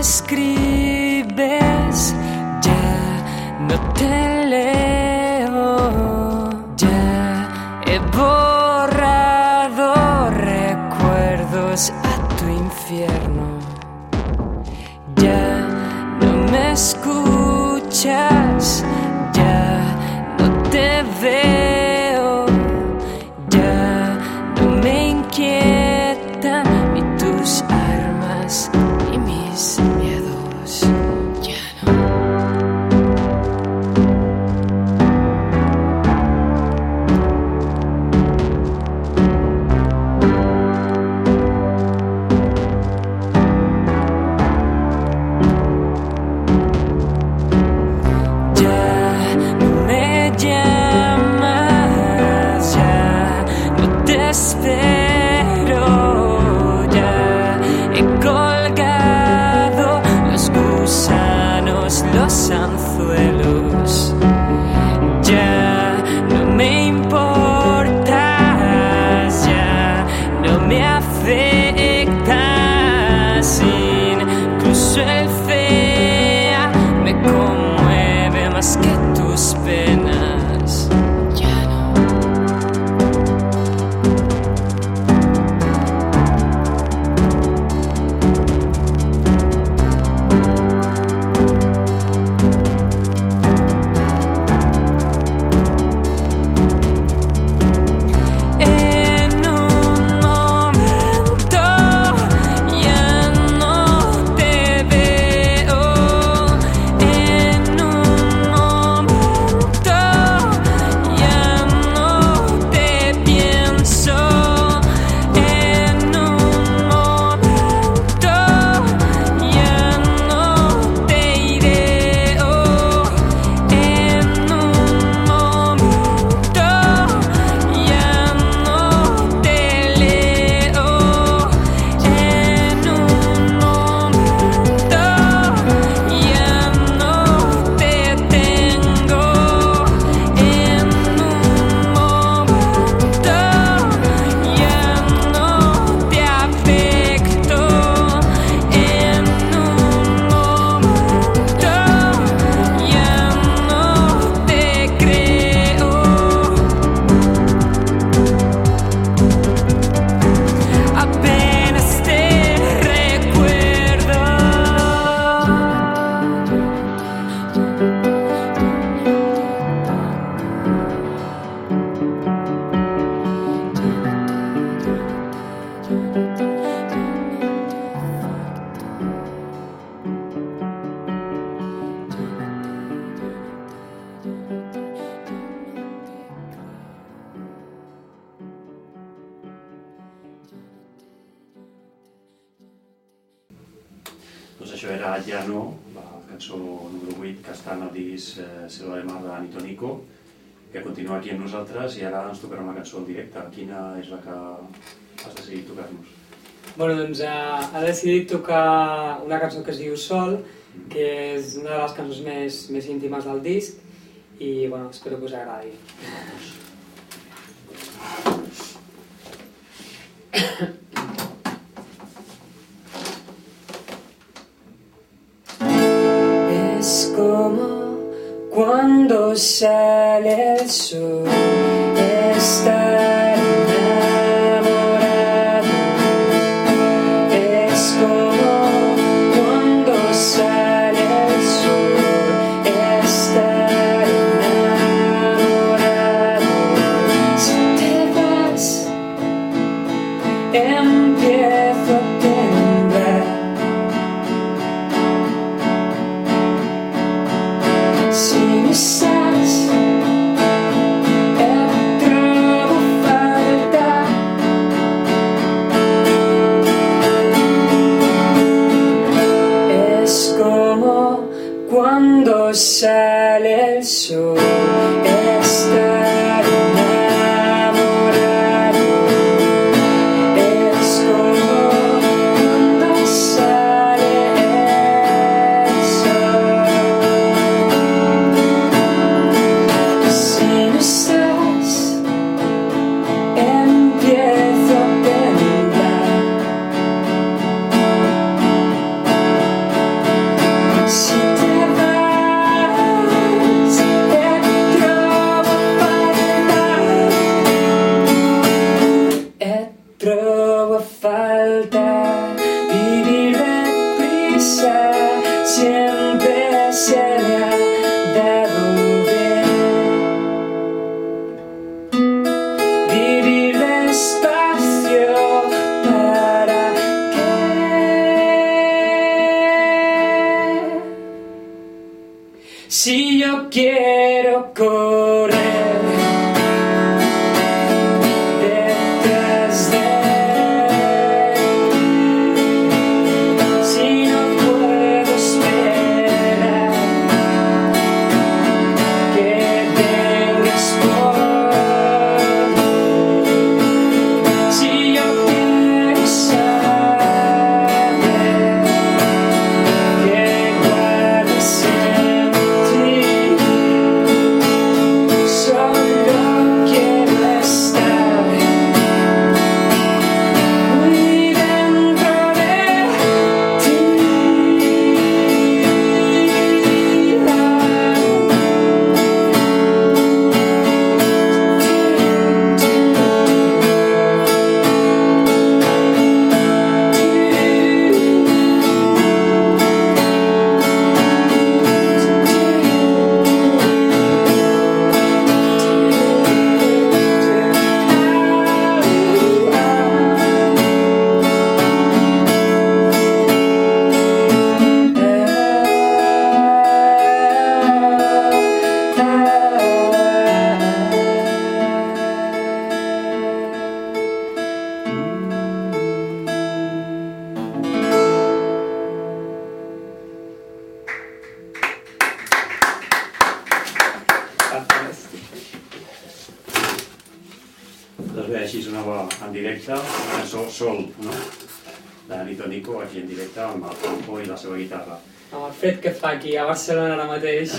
escribes, ya no te leo, ya he borrado recuerdos a tu infierno, ya no me escuchas, ya no te veo, Doncs això era Llano, la cançó número 8 que està en el disc eh, Selva de Mar de que continua aquí amb nosaltres i ara ens tocarà una cançó en directe. Quina és la que has decidit tocar-nos? Bueno, doncs eh, ha decidit tocar una cançó que es diu Sol, que és una de les cançons més, més íntimes del disc i bueno, espero que us agradi. Es sale el sol, en directe, la cançó Sol, no? De Nito Nico, aquí en directe, amb el campo i la seva guitarra. Amb el fred que fa aquí a Barcelona ara mateix.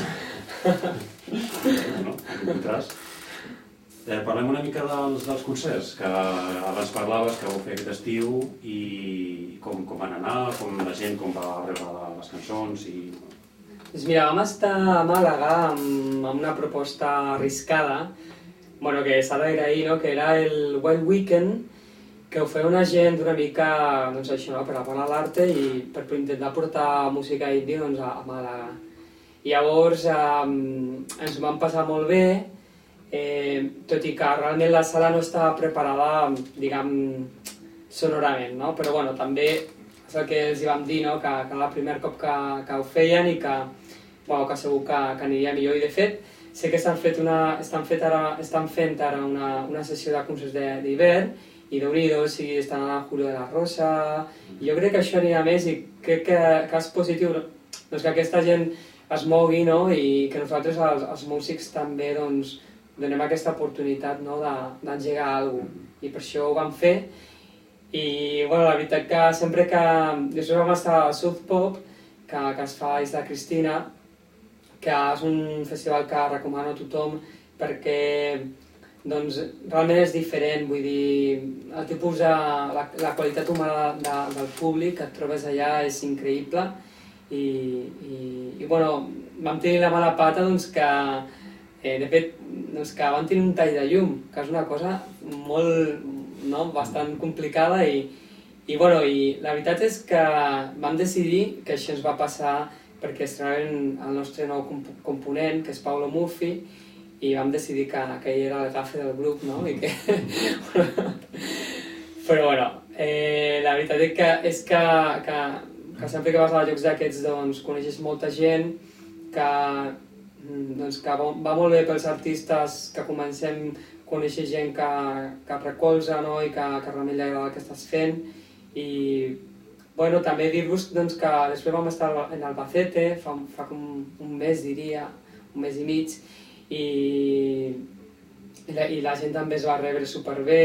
no? En contrast. Eh, parlem una mica dels, dels concerts, que abans parlaves que vau fer aquest estiu i com, com van anar, com la gent com va rebre les cançons i... Doncs mira, vam estar a Màlaga amb, amb una proposta arriscada, bueno, que s'ha d'agrair, no? que era el Wild Weekend, que ho feia una gent una mica, doncs això, no? per amor a l'arte i per intentar portar música indie doncs, a, a Màlaga. Llavors eh, ens ho vam passar molt bé, eh, tot i que realment la sala no estava preparada, diguem, sonorament, no? Però bueno, també és el que els hi vam dir, no? Que, que era el primer cop que, que ho feien i que, bueno, que segur que, que aniria millor. I de fet, sé que estan, fet una, estan, fet ara, estan fent ara una, una sessió de concerts d'hivern i déu nhi o sigui, estan a Julio de la Rosa, i jo crec que això anirà més i crec que, que és positiu doncs, que aquesta gent es mogui no? i que nosaltres, els, els músics, també doncs, donem aquesta oportunitat no? de- d'engegar alguna cosa. I per això ho vam fer. I bueno, la veritat que sempre que... Després vam estar al South Pop, que, que es fa a Isla Cristina, que és un festival que recomano a tothom perquè doncs, realment és diferent, vull dir, el tipus de, la, la qualitat humana de, del públic que et trobes allà és increïble i, i, i bueno, vam tenir la mala pata doncs, que, eh, de fet, doncs, que van tenir un tall de llum, que és una cosa molt, no, bastant complicada i, i, bueno, i la veritat és que vam decidir que això ens va passar perquè estrenaven el nostre nou comp component, que és Paulo Murphy, i vam decidir que, que ell era el gafe del grup, no? I que... Però bueno, eh, la veritat és que, és que, que, que sempre que vas a llocs d'aquests doncs, coneixes molta gent, que, mm, doncs, que va, va molt bé pels artistes que comencem a conèixer gent que, que et recolza no? i que, que realment li agrada el que estàs fent i bueno, també dir-vos doncs, que després vam estar en Albacete fa, fa com un mes diria, un mes i mig i, i, la, i la gent també es va rebre superbé,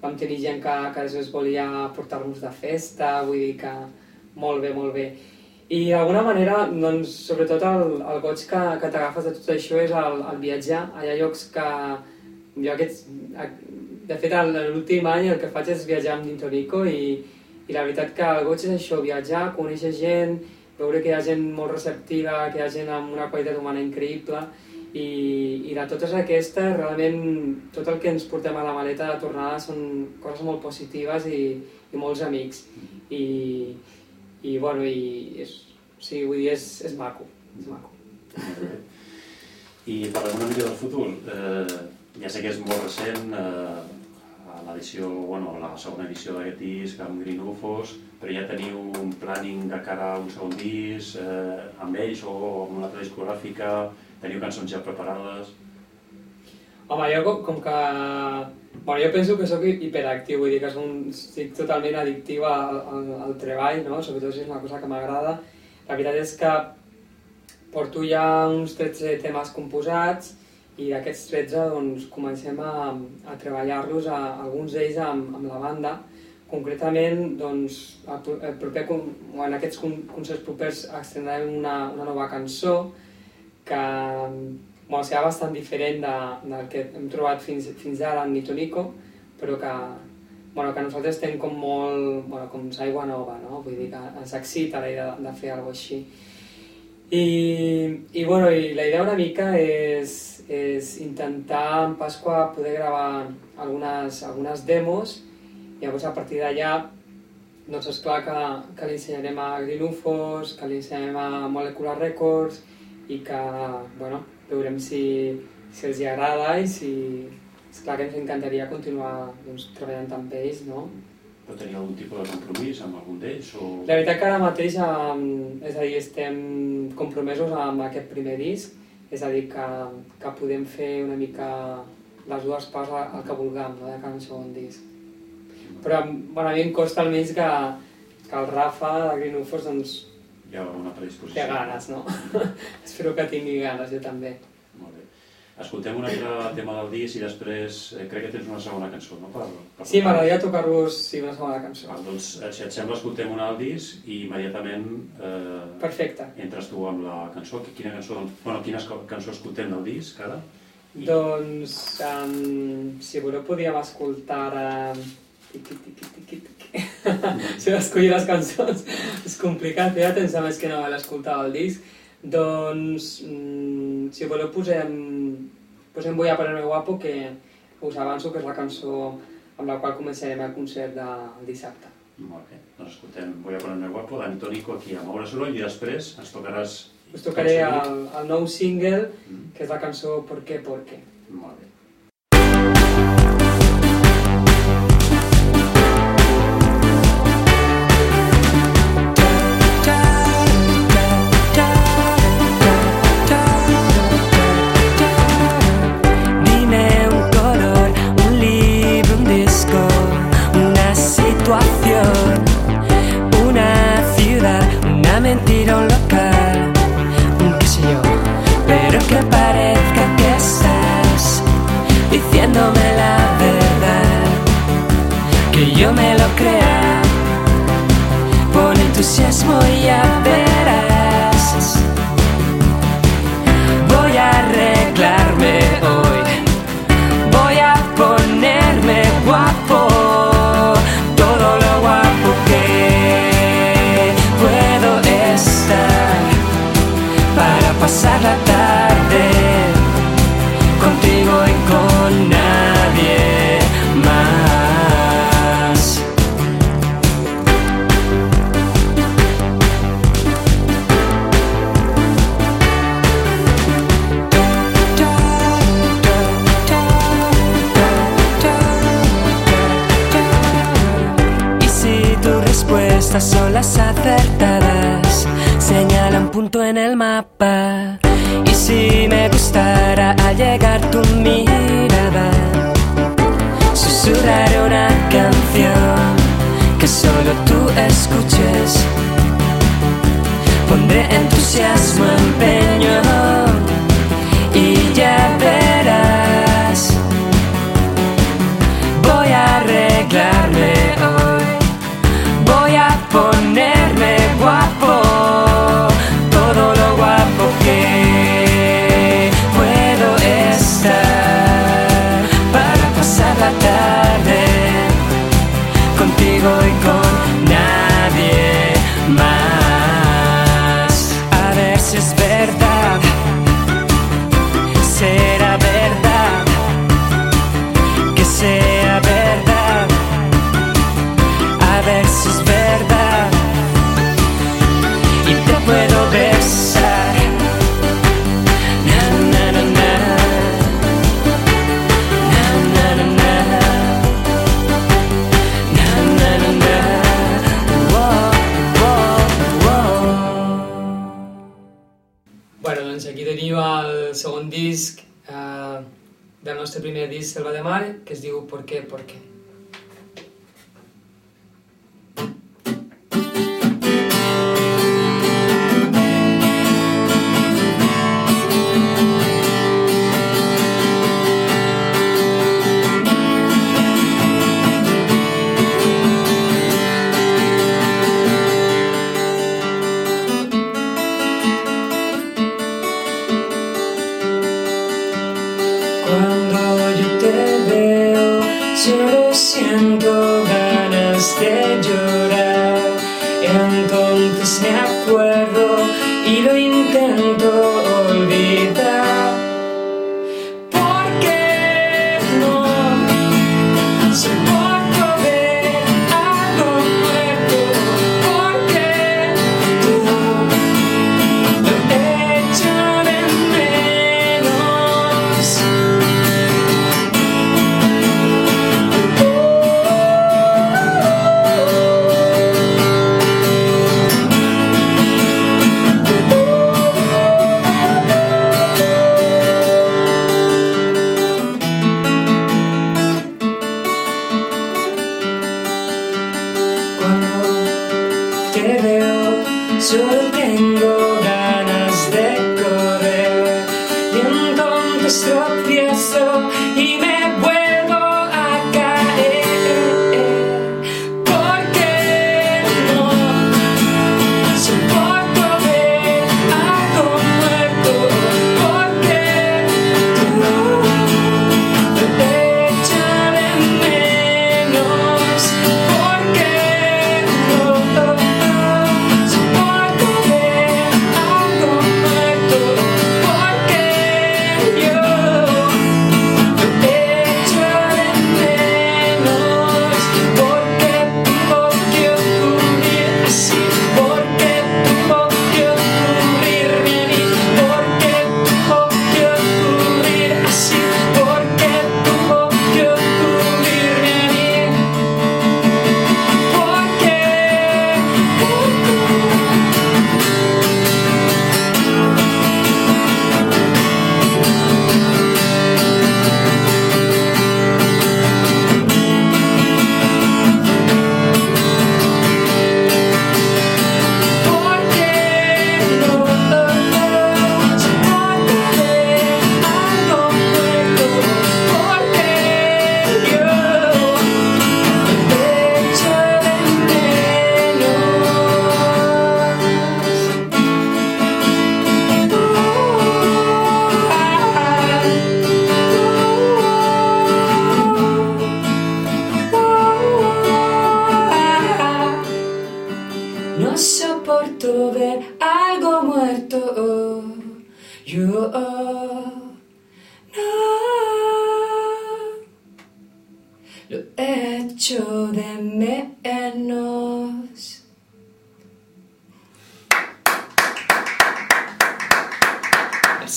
vam tenir gent que, que després volia portar-nos de festa, vull dir que molt bé, molt bé. I d'alguna manera, doncs, sobretot el, el goig que, que t'agafes de tot això és el, el viatjar. Hi ha llocs que jo aquests, de fet l'últim any el que faig és viatjar amb Dintonico i, i la veritat que el goig és això, viatjar, conèixer gent, veure que hi ha gent molt receptiva, que hi ha gent amb una qualitat humana increïble i, i de totes aquestes, realment tot el que ens portem a la maleta de tornada són coses molt positives i, i molts amics. I, i bueno, i és, o sigui, vull dir, és, és maco, és maco. I parlem una mica del futur. Eh, ja sé que és molt recent, eh, l'edició, bueno, la segona edició d'aquest disc amb Green UFOs, però ja teniu un planning de cara a un segon disc, eh, amb ells o amb una altra discogràfica, teniu cançons ja preparades? Home, jo com, com que... Bueno, jo penso que sóc hiperactiu, vull dir que som, estic totalment addictiu al, al, al treball, no? sobretot si és una cosa que m'agrada. La veritat és que porto ja uns 13 temes composats i d'aquests 13 doncs, comencem a, a treballar-los, alguns d'ells amb, amb la banda. Concretament, doncs, el, pro- el proper, en aquests con- concerts propers estrenarem una, una nova cançó que bueno, serà bastant diferent de, del que hem trobat fins, fins ara en Nito Nico, però que, bueno, que nosaltres estem com molt, bueno, com aigua nova, no? Vull dir que ens excita la idea de, de fer alguna així. I, i, bueno, i la idea una mica és, és intentar en Pasqua poder gravar algunes, algunes demos i llavors a partir d'allà doncs és clar que, que li ensenyarem a Green UFOs, que li ensenyarem a Molecular Records i que, bueno, veurem si, si els hi agrada i si... És clar que ens encantaria continuar doncs, treballant amb ells, no? Però teniu algun tipus de compromís amb algun d'ells? O... La veritat que ara mateix, és a dir, estem compromesos amb aquest primer disc, és a dir, que, que podem fer una mica les dues parts el que vulguem, no?, de cada segon disc. Però bueno, a mi em costa almenys que, que el Rafa de Green Ufos doncs, Hi ha una predisposició? té ganes, no? Espero que tingui ganes, jo també. Molt bé. Escoltem un altre tema del disc i després eh, crec que tens una segona cançó, no? Per, per Sí, m'agradaria tocar-vos sí, una segona cançó. Val, doncs, eh, si et sembla, escoltem una del disc i immediatament eh, Perfecte. entres tu amb la cançó. Quina cançó, bueno, quina esco- cançó escoltem del disc, ara? I- Doncs, um, si voleu, podríem escoltar... Uh, tiqui, tiqui, tiqui, tiqui. si d'escollir les cançons és complicat, ja tens a més que no l'he escoltat el disc. Doncs, mm, si voleu, posem, posem Voy a ponerme guapo, que us avanço que és la cançó amb la qual començarem el concert del dissabte. Molt bé, doncs escoltem Voy a ponerme guapo, d'Ani Tónico aquí a Moure Soroll i després ens tocaràs... Us tocaré el, el nou single, Mm, que és la cançó ¿Por qué? ¿Por qué? Molt bé. Las acertadas, señala un punto en el mapa. Y si me gustara al llegar tu mirada, susurraré una canción que solo tú escuches. Pondré entusiasmo, empeño qué? ¿Por qué? Solo tengo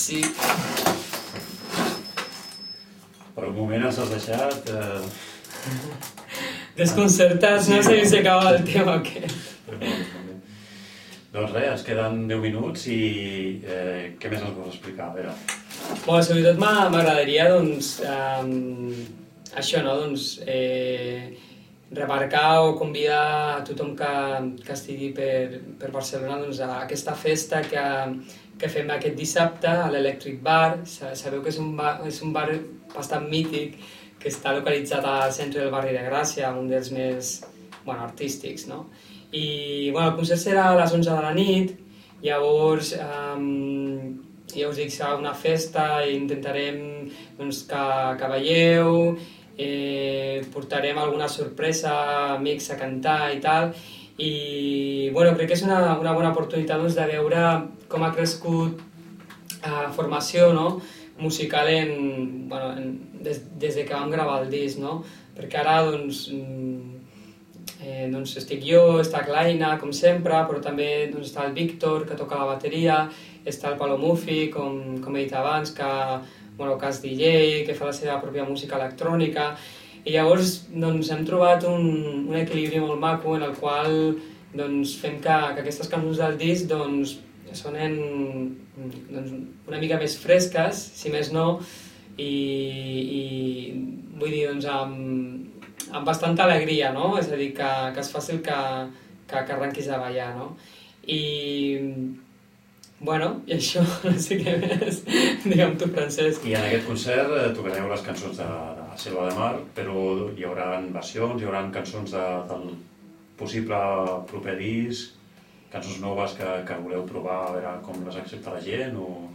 Merci. Per un moment ens has deixat... Eh, Desconcertats, no sé si acaba el tema o què. doncs res, ens queden 10 minuts i eh, què més ens vols explicar? A veure, Bueno, sobretot m'agradaria, doncs, um, això, no?, doncs, eh, remarcar o convidar a tothom que, que estigui per, per Barcelona doncs, a aquesta festa que, que fem aquest dissabte a l'Electric Bar. Sa- Sabeu que és un, bar, és un bar bastant mític que està localitzat al centre del barri de Gràcia, un dels més bueno, artístics, no? I bueno, el concert serà a les 11 de la nit, llavors um, ja us dic, serà una festa i intentarem doncs, que, que veieu, eh, portarem alguna sorpresa, amics a cantar i tal, i bueno, crec que és una, una bona oportunitat doncs, de veure com ha crescut la formació no? musical en, bueno, en, des, des de que vam gravar el disc, no? perquè ara doncs, mm, eh, doncs estic jo, està Claina, com sempre, però també doncs, està el Víctor, que toca la bateria, està el Palo Mufi, com, com he dit abans, que, bueno, que és DJ, que fa la seva pròpia música electrònica, i llavors doncs, hem trobat un, un equilibri molt maco en el qual doncs, fem que, que aquestes cançons del disc doncs, sonen doncs, una mica més fresques, si més no, i, i vull dir, doncs, amb, amb bastanta alegria, no? És a dir, que, que és fàcil que, que, que arrenquis a ballar, no? I, bueno, i això, no sé què més, digue'm tu, Francesc. I en aquest concert eh, tocareu les cançons de, de Selva de Mar, però hi haurà versions, hi haurà cançons de, del possible proper disc, cançons noves que, que voleu provar, a veure com les accepta la gent, o...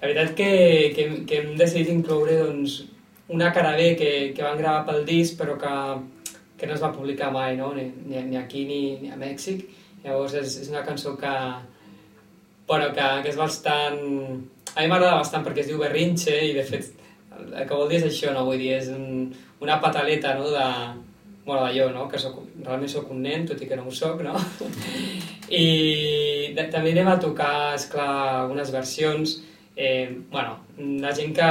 La veritat que, que, que hem decidit incloure doncs, una cara B que, que van gravar pel disc però que, que no es va publicar mai, no? ni, ni, ni aquí ni, ni a Mèxic. Llavors és, és una cançó que, bueno, que, que és bastant... A mi m'agrada bastant perquè es diu Berrinche i de fet el que vol dir és això, no? Vull dir, és un, una pataleta no? de, bueno, jo, no? que soc, realment sóc un nen, tot i que no ho soc, no? I de, també anem a tocar, esclar, algunes versions Eh, bueno, la gent que,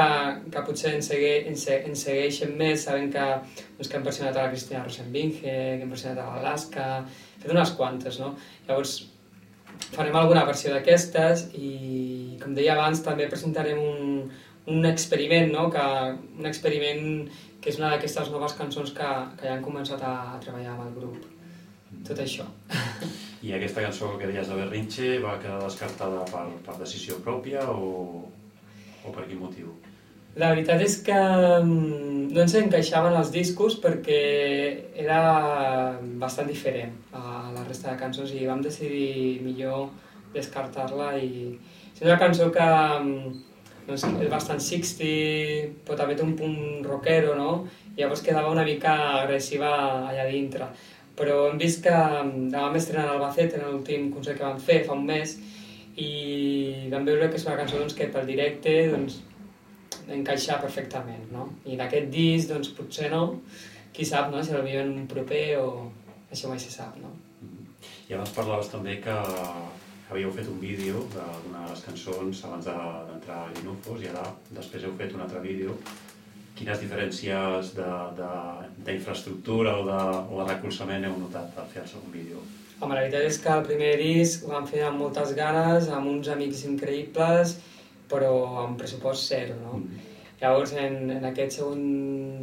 que potser ens, segue, ens, ens segueixen més saben que, doncs, que hem versionat a la Cristina Rosenbinge, que hem versionat a l'Alaska, hem fet unes quantes, no? Llavors, farem alguna versió d'aquestes i, com deia abans, també presentarem un, un experiment, no? que, un experiment que és una d'aquestes noves cançons que, que ja han començat a, a treballar amb el grup. Tot això. I aquesta cançó que deies de Berrinche va quedar descartada per, per decisió pròpia o, o per quin motiu? La veritat és que mm, no ens encaixaven els discos perquè era bastant diferent a la resta de cançons i vam decidir millor descartar-la i és una cançó que mm, doncs, és bastant 60 però també té un punt rockero no? i llavors quedava una mica agressiva allà dintre però hem vist que mm, vam estrenar a Albacete en l'últim concert que vam fer fa un mes i vam veure que és una cançó doncs, que pel directe doncs, encaixa perfectament, no? I d'aquest disc, doncs, potser no, qui sap, no?, si el viuen proper o això mai se sap, no? I abans parlaves també que havíeu fet un vídeo d'una de les cançons abans d'entrar a Linufos i ara després heu fet un altre vídeo quines diferències d'infraestructura o, de, o de recolzament heu notat al fer el segon vídeo? Home, la veritat és que el primer disc ho vam fer amb moltes ganes, amb uns amics increïbles, però amb pressupost zero, no? Mm. Llavors, en, en aquest segon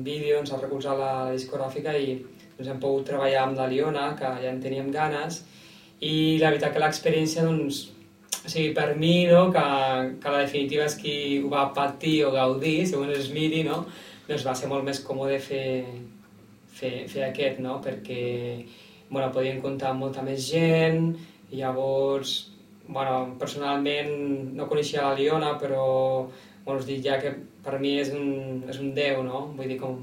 vídeo ens ha recolzat la, la discogràfica i doncs, hem pogut treballar amb la Liona, que ja en teníem ganes, i la veritat que l'experiència, doncs, o sigui, per mi, no, que, que la definitiva és qui ho va patir o gaudir, segons es miri, no, doncs va ser molt més còmode fer, fer, fer aquest, no, perquè bueno, podíem comptar amb molta més gent, i llavors, bueno, personalment no coneixia la Liona, però bueno, us dic ja que per mi és un, és un déu, no? Vull dir, com,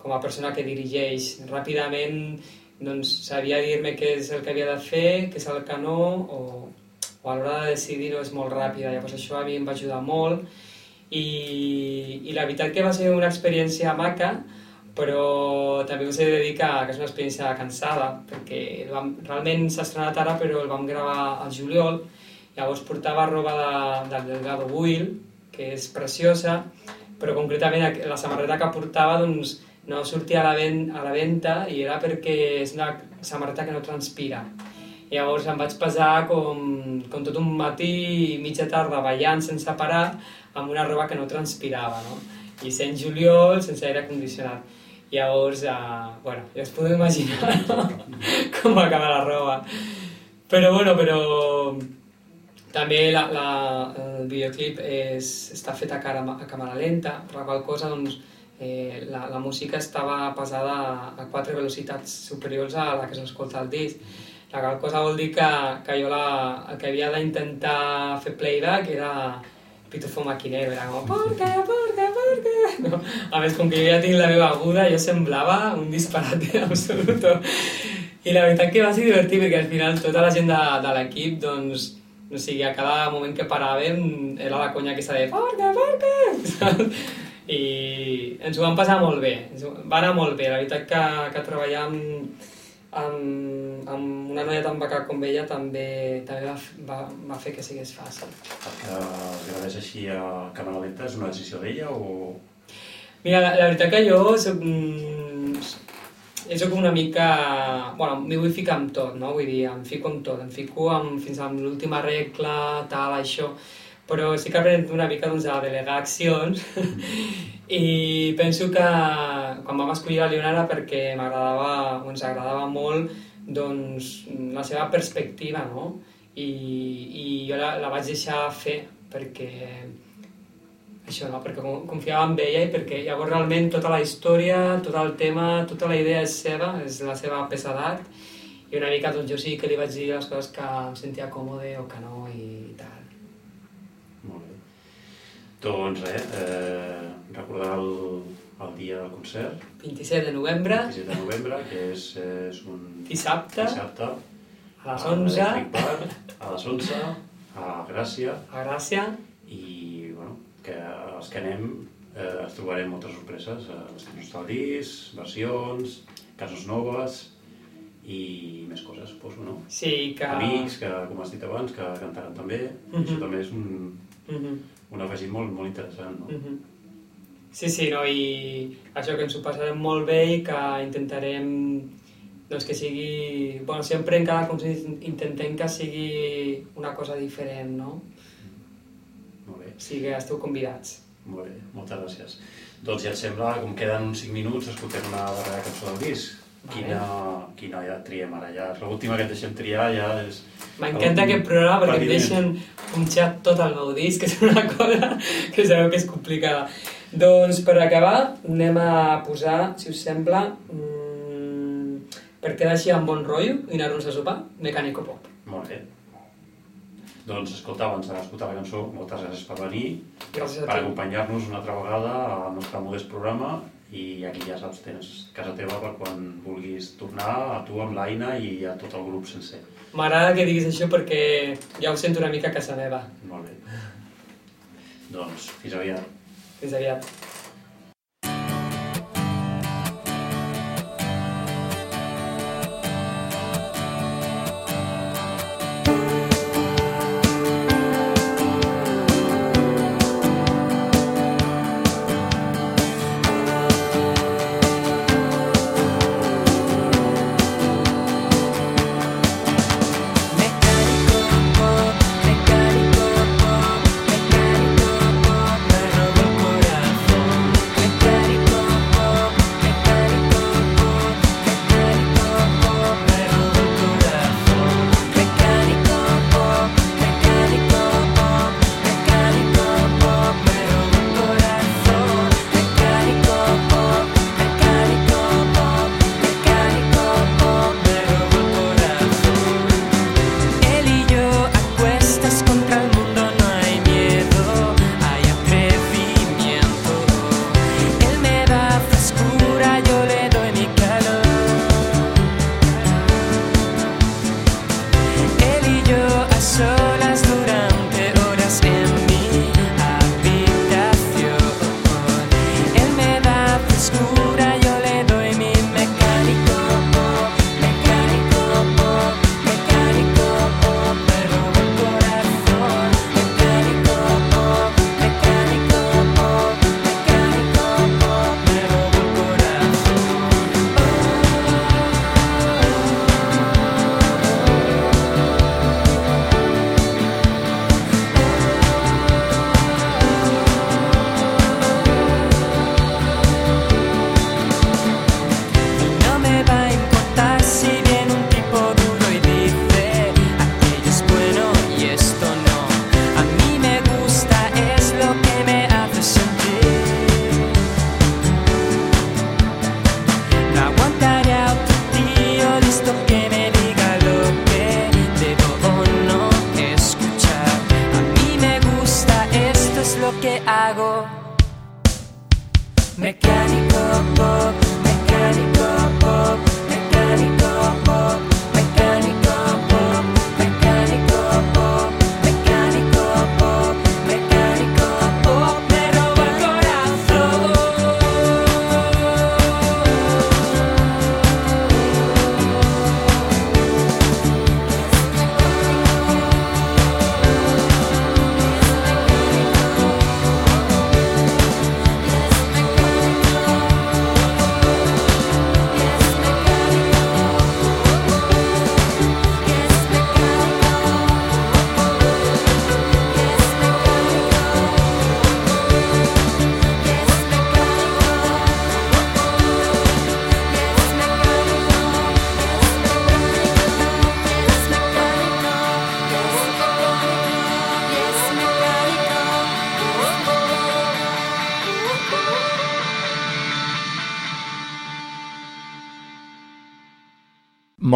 com a persona que dirigeix. Ràpidament doncs, sabia dir-me què és el que havia de fer, què és el que no, o, o a l'hora de decidir-ho és molt ràpida, llavors això a mi em va ajudar molt. I, i la veritat que va ser una experiència maca, però també us he de dir que, que és una experiència cansada, perquè vam, realment s'ha estrenat ara però el vam gravar al juliol, llavors portava roba de, del Delgado Buil, que és preciosa, però concretament la samarreta que portava doncs, no sortia a la, ven a la venda i era perquè és una samarreta que no transpira. Llavors em vaig passar com, com tot un matí i mitja tarda ballant sense parar amb una roba que no transpirava, no? I sent juliol, sense aire condicionat. Llavors, uh, bueno, ja us podeu imaginar no? com va acabar la roba. Però, bueno, però també la, la, el videoclip és, està fet a, cara, a càmera lenta, per la qual cosa doncs, eh, la, la música estava pesada a quatre velocitats superiors a la que s'escolta al disc la qual cosa vol dir que, que jo la, el que havia d'intentar fer playback era pitufo maquinero, era com ¿por qué, por qué, por qué? No. A més, com que jo ja tinc la meva aguda, jo semblava un disparate absolut. I la veritat que va ser divertit, perquè al final tota la gent de, de l'equip, doncs, no sigui, a cada moment que paràvem era la conya que s'ha de ¿por qué, por qué? I ens ho vam passar molt bé, va anar molt bé, la veritat que, que treballar amb, amb, amb una noia tan beca com ella també, també va, va, va fer que sigués fàcil. Que gravés així a càmera lenta és una decisió d'ella o...? Mira, la, la veritat que jo soc, mm, soc una mica... Bueno, m'hi vull ficar amb tot, no? Vull dir, em fico amb tot, em fico amb, fins a l'última regla, tal, això, però sí que aprenc una mica doncs, a delegar accions i penso que quan vam escollir la Leonara perquè m'agradava, ens agradava molt doncs, la seva perspectiva, no? I, i jo la, la vaig deixar fer perquè això, no? perquè con- confiava en ella i perquè llavors realment tota la història, tot el tema, tota la idea és seva, és la seva peça d'art i una mica doncs, jo sí que li vaig dir les coses que em sentia còmode o que no i tal. Molt bé. Doncs res, eh, recordar el, el dia del concert, 27 de novembre, 27 de novembre, que és, és un dissabte, dissabte, a les al 11, Electric Bar, a les 11, a Gràcia, a Gràcia, i bueno, que els que anem eh, ens trobarem moltes sorpreses, eh, vestits del disc, versions, casos noves i més coses, suposo, no? sí que... Amics, que com has dit abans, que cantaran també, Mhm. això també és un, Mhm. un afegit molt, molt interessant, no? Mhm. Sí, sí, no? i això que ens ho passarem molt bé i que intentarem doncs que sigui... Bueno, sempre en cada concert intentem que sigui una cosa diferent, no? Molt bé, O sigui que esteu convidats. molt bé, moltes gràcies. Doncs ja et sembla, com queden uns 5 minuts, escoltem una darrera cançó del disc. Quina, quina ja triem ara? Ja, és l'última que et deixem triar, ja és... M'encanta aquest programa perquè em deixen punxar tot el meu disc, que és una cosa que sabeu que és complicada. Doncs per acabar anem a posar, si us sembla, mmm, per quedar així amb bon rotllo i anar-nos a sopar, Mecànico Pop. Molt bé. Doncs escolta, abans d'escoltar la cançó, moltes gràcies per venir, Gràcies a per acompanyar-nos una altra vegada al nostre modest programa i aquí ja saps, tens casa teva per quan vulguis tornar, a tu amb l'Aina i a tot el grup sencer. M'agrada que diguis això perquè ja ho sento una mica a casa meva. Molt bé. Doncs, fins aviat. Fins aviat.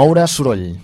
Moure soroll.